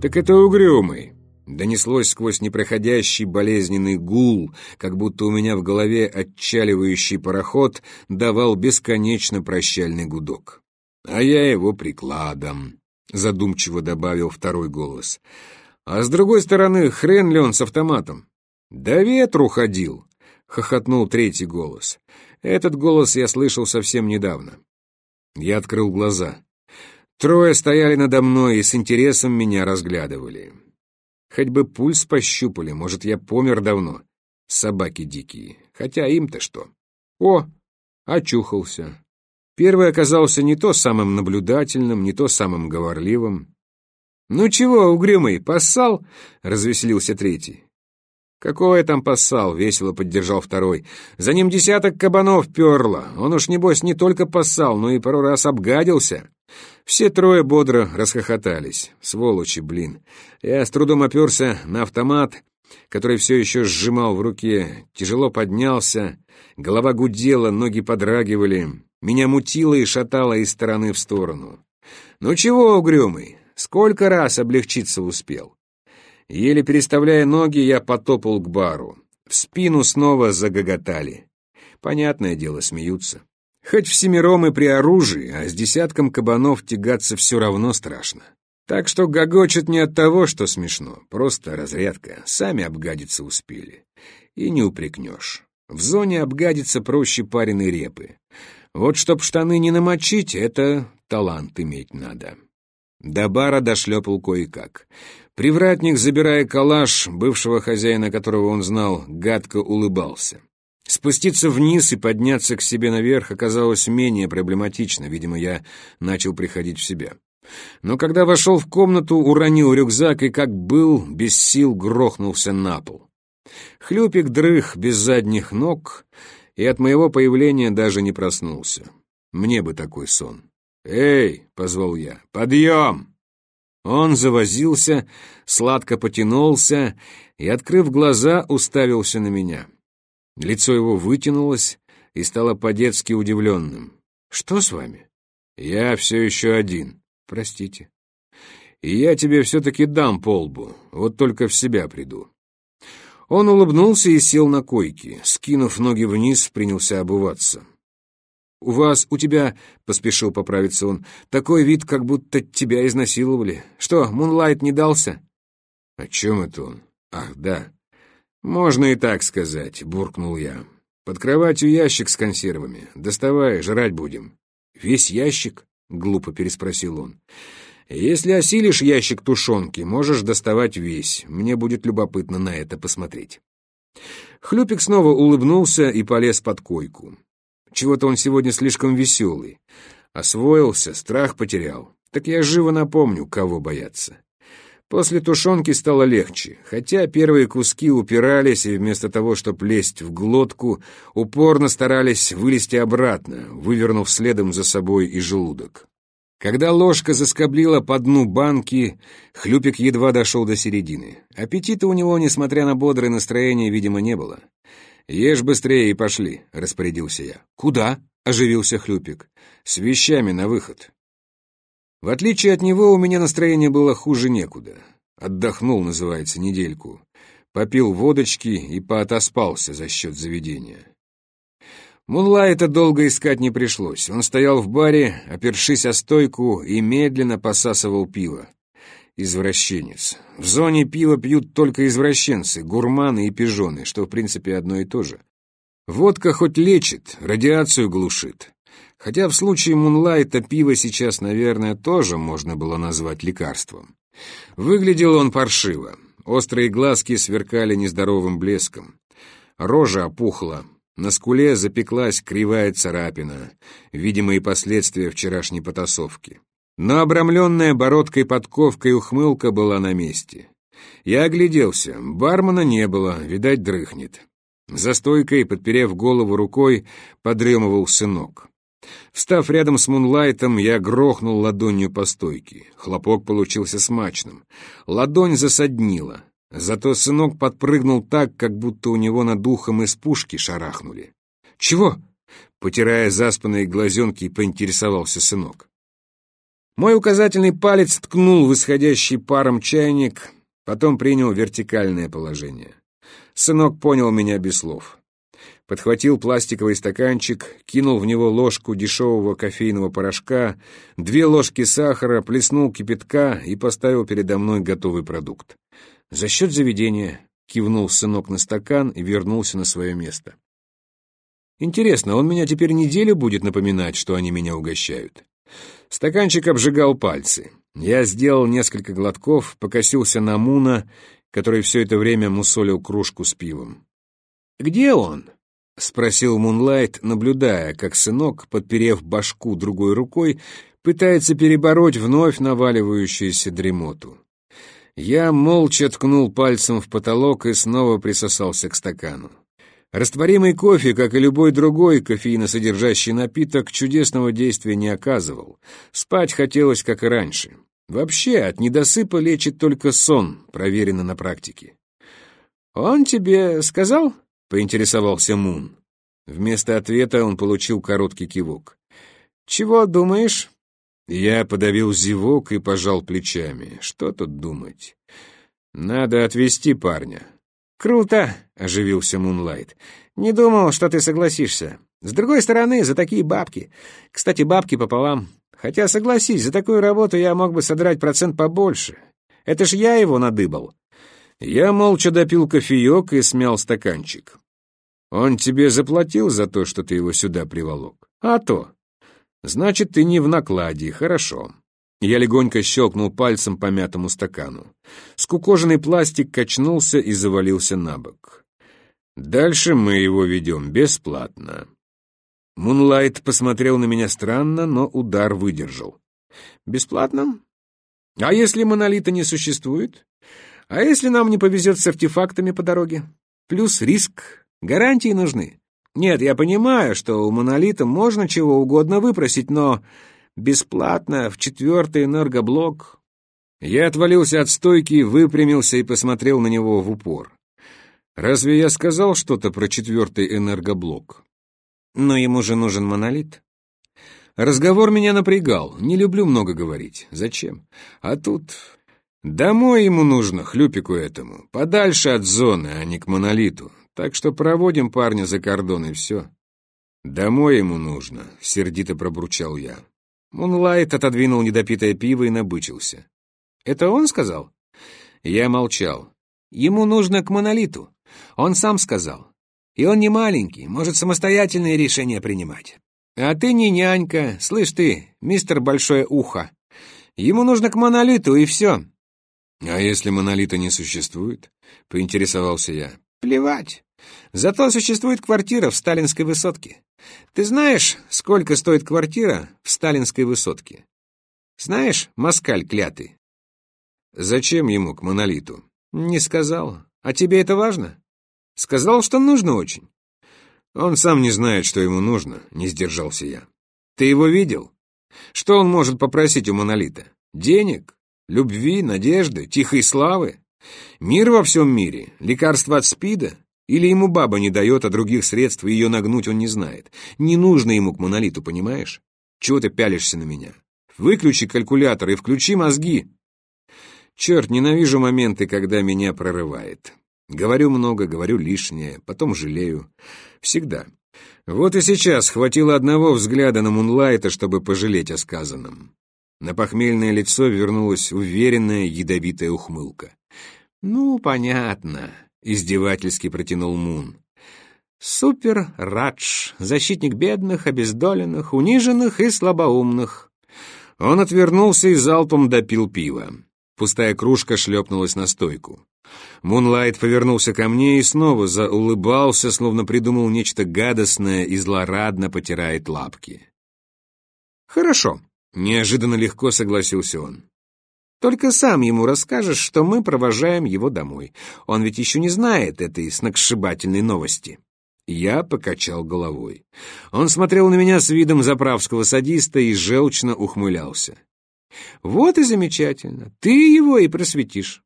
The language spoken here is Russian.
«Так это угрюмый!» Донеслось сквозь непроходящий болезненный гул, как будто у меня в голове отчаливающий пароход давал бесконечно прощальный гудок. «А я его прикладом», — задумчиво добавил второй голос. «А с другой стороны, хрен ли он с автоматом?» «Да ветру ходил», — хохотнул третий голос. Этот голос я слышал совсем недавно. Я открыл глаза. Трое стояли надо мной и с интересом меня разглядывали. Хоть бы пульс пощупали, может, я помер давно. Собаки дикие. Хотя им-то что? О, очухался. Первый оказался не то самым наблюдательным, не то самым говорливым. «Ну чего, угрюмый, поссал?» — развеселился третий. «Какого я там поссал?» — весело поддержал второй. «За ним десяток кабанов перло. Он уж, небось, не только поссал, но и пару раз обгадился». Все трое бодро расхохотались. Сволочи, блин. Я с трудом оперся на автомат, который все еще сжимал в руке, тяжело поднялся, голова гудела, ноги подрагивали, меня мутило и шатало из стороны в сторону. «Ну чего, угрюмый, сколько раз облегчиться успел?» Еле переставляя ноги, я потопал к бару. В спину снова загоготали. Понятное дело, смеются. Хоть всемиром и при оружии, а с десятком кабанов тягаться все равно страшно. Так что гогочет не от того, что смешно, просто разрядка, сами обгадиться успели. И не упрекнешь. В зоне обгадиться проще пареной репы. Вот чтоб штаны не намочить, это талант иметь надо. До бара дошлепал кое-как. Привратник, забирая калаш, бывшего хозяина которого он знал, гадко улыбался. Спуститься вниз и подняться к себе наверх оказалось менее проблематично, видимо, я начал приходить в себя. Но когда вошел в комнату, уронил рюкзак и, как был, без сил грохнулся на пол. Хлюпик дрых без задних ног и от моего появления даже не проснулся. Мне бы такой сон. «Эй!» — позвал я. «Подъем!» Он завозился, сладко потянулся и, открыв глаза, уставился на меня. Лицо его вытянулось и стало по-детски удивленным. «Что с вами?» «Я все еще один. Простите. И я тебе все-таки дам полбу, вот только в себя приду». Он улыбнулся и сел на койке, скинув ноги вниз, принялся обуваться. «У вас, у тебя...» — поспешил поправиться он. «Такой вид, как будто тебя изнасиловали. Что, Мунлайт не дался?» «О чем это он? Ах, да. Можно и так сказать», — буркнул я. «Под кроватью ящик с консервами. Доставай, жрать будем». «Весь ящик?» — глупо переспросил он. «Если осилишь ящик тушенки, можешь доставать весь. Мне будет любопытно на это посмотреть». Хлюпик снова улыбнулся и полез под койку. Чего-то он сегодня слишком веселый. Освоился, страх потерял. Так я живо напомню, кого бояться. После тушенки стало легче, хотя первые куски упирались, и вместо того, чтобы лезть в глотку, упорно старались вылезти обратно, вывернув следом за собой и желудок. Когда ложка заскоблила по дну банки, Хлюпик едва дошел до середины. Аппетита у него, несмотря на бодрое настроение, видимо, не было. «Ешь быстрее и пошли», — распорядился я. «Куда?» — оживился Хлюпик. «С вещами на выход». В отличие от него, у меня настроение было хуже некуда. Отдохнул, называется, недельку. Попил водочки и поотоспался за счет заведения. Мунлайта долго искать не пришлось. Он стоял в баре, опершись о стойку, и медленно посасывал пиво. Извращенец. В зоне пива пьют только извращенцы, гурманы и пижоны, что в принципе одно и то же. Водка хоть лечит, радиацию глушит. Хотя в случае Мунлайта пиво сейчас, наверное, тоже можно было назвать лекарством. Выглядел он паршиво. Острые глазки сверкали нездоровым блеском. Рожа опухла. На скуле запеклась кривая царапина, видимые последствия вчерашней потасовки. Но обрамленная бородкой подковкой ухмылка была на месте. Я огляделся. Бармена не было, видать, дрыхнет. За стойкой, подперев голову рукой, подремывал сынок. Встав рядом с Мунлайтом, я грохнул ладонью по стойке. Хлопок получился смачным. Ладонь засаднила. Зато сынок подпрыгнул так, как будто у него над ухом из пушки шарахнули. «Чего?» — потирая заспанные глазенки, поинтересовался сынок. Мой указательный палец ткнул в исходящий паром чайник, потом принял вертикальное положение. Сынок понял меня без слов. Подхватил пластиковый стаканчик, кинул в него ложку дешевого кофейного порошка, две ложки сахара, плеснул кипятка и поставил передо мной готовый продукт. «За счет заведения», — кивнул сынок на стакан и вернулся на свое место. «Интересно, он меня теперь неделю будет напоминать, что они меня угощают?» Стаканчик обжигал пальцы. Я сделал несколько глотков, покосился на Муна, который все это время мусолил кружку с пивом. «Где он?» — спросил Мунлайт, наблюдая, как сынок, подперев башку другой рукой, пытается перебороть вновь наваливающуюся дремоту. Я молча ткнул пальцем в потолок и снова присосался к стакану. Растворимый кофе, как и любой другой кофеиносодержащий напиток, чудесного действия не оказывал. Спать хотелось, как и раньше. Вообще, от недосыпа лечит только сон, проверено на практике. «Он тебе сказал?» — поинтересовался Мун. Вместо ответа он получил короткий кивок. «Чего думаешь?» Я подавил зевок и пожал плечами. Что тут думать? Надо отвезти парня. «Круто!» — оживился Мунлайт. «Не думал, что ты согласишься. С другой стороны, за такие бабки. Кстати, бабки пополам. Хотя, согласись, за такую работу я мог бы содрать процент побольше. Это ж я его надыбал». Я молча допил кофеек и смял стаканчик. «Он тебе заплатил за то, что ты его сюда приволок?» «А то!» «Значит, ты не в накладе, хорошо. Я легонько щелкнул пальцем по мятому стакану. Скукоженный пластик качнулся и завалился на бок. Дальше мы его ведем бесплатно. Мунлайт посмотрел на меня странно, но удар выдержал. Бесплатно? А если монолита не существует? А если нам не повезет с артефактами по дороге? Плюс риск. Гарантии нужны. Нет, я понимаю, что у монолита можно чего угодно выпросить, но Бесплатно, в четвертый энергоблок. Я отвалился от стойки, выпрямился и посмотрел на него в упор. Разве я сказал что-то про четвертый энергоблок? Но ему же нужен монолит. Разговор меня напрягал, не люблю много говорить. Зачем? А тут... Домой ему нужно, хлюпику этому, подальше от зоны, а не к монолиту. Так что проводим парня за кордон и все. Домой ему нужно, сердито пробурчал я. Мунлайт отодвинул недопитое пиво и набычился. «Это он сказал?» Я молчал. «Ему нужно к монолиту. Он сам сказал. И он не маленький, может самостоятельные решения принимать. А ты не нянька, слышь ты, мистер Большое Ухо. Ему нужно к монолиту, и все». «А если монолита не существует?» — поинтересовался я. «Плевать. Зато существует квартира в сталинской высотке. Ты знаешь, сколько стоит квартира в сталинской высотке? Знаешь, москаль клятый? Зачем ему к монолиту? Не сказал. А тебе это важно? Сказал, что нужно очень. Он сам не знает, что ему нужно, не сдержался я. Ты его видел? Что он может попросить у монолита? Денег? Любви, надежды, тихой славы? Мир во всем мире? Лекарство от СПИДа? Или ему баба не дает, а других средств ее нагнуть он не знает. Не нужно ему к монолиту, понимаешь? Чего ты пялишься на меня? Выключи калькулятор и включи мозги. Черт, ненавижу моменты, когда меня прорывает. Говорю много, говорю лишнее, потом жалею. Всегда. Вот и сейчас хватило одного взгляда на Мунлайта, чтобы пожалеть о сказанном. На похмельное лицо вернулась уверенная ядовитая ухмылка. «Ну, понятно. — издевательски протянул Мун. «Супер Радж, защитник бедных, обездоленных, униженных и слабоумных». Он отвернулся и залпом допил пива. Пустая кружка шлепнулась на стойку. Мунлайт повернулся ко мне и снова заулыбался, словно придумал нечто гадостное и злорадно потирает лапки. «Хорошо», — неожиданно легко согласился он. Только сам ему расскажешь, что мы провожаем его домой. Он ведь еще не знает этой сногсшибательной новости». Я покачал головой. Он смотрел на меня с видом заправского садиста и желчно ухмылялся. «Вот и замечательно. Ты его и просветишь.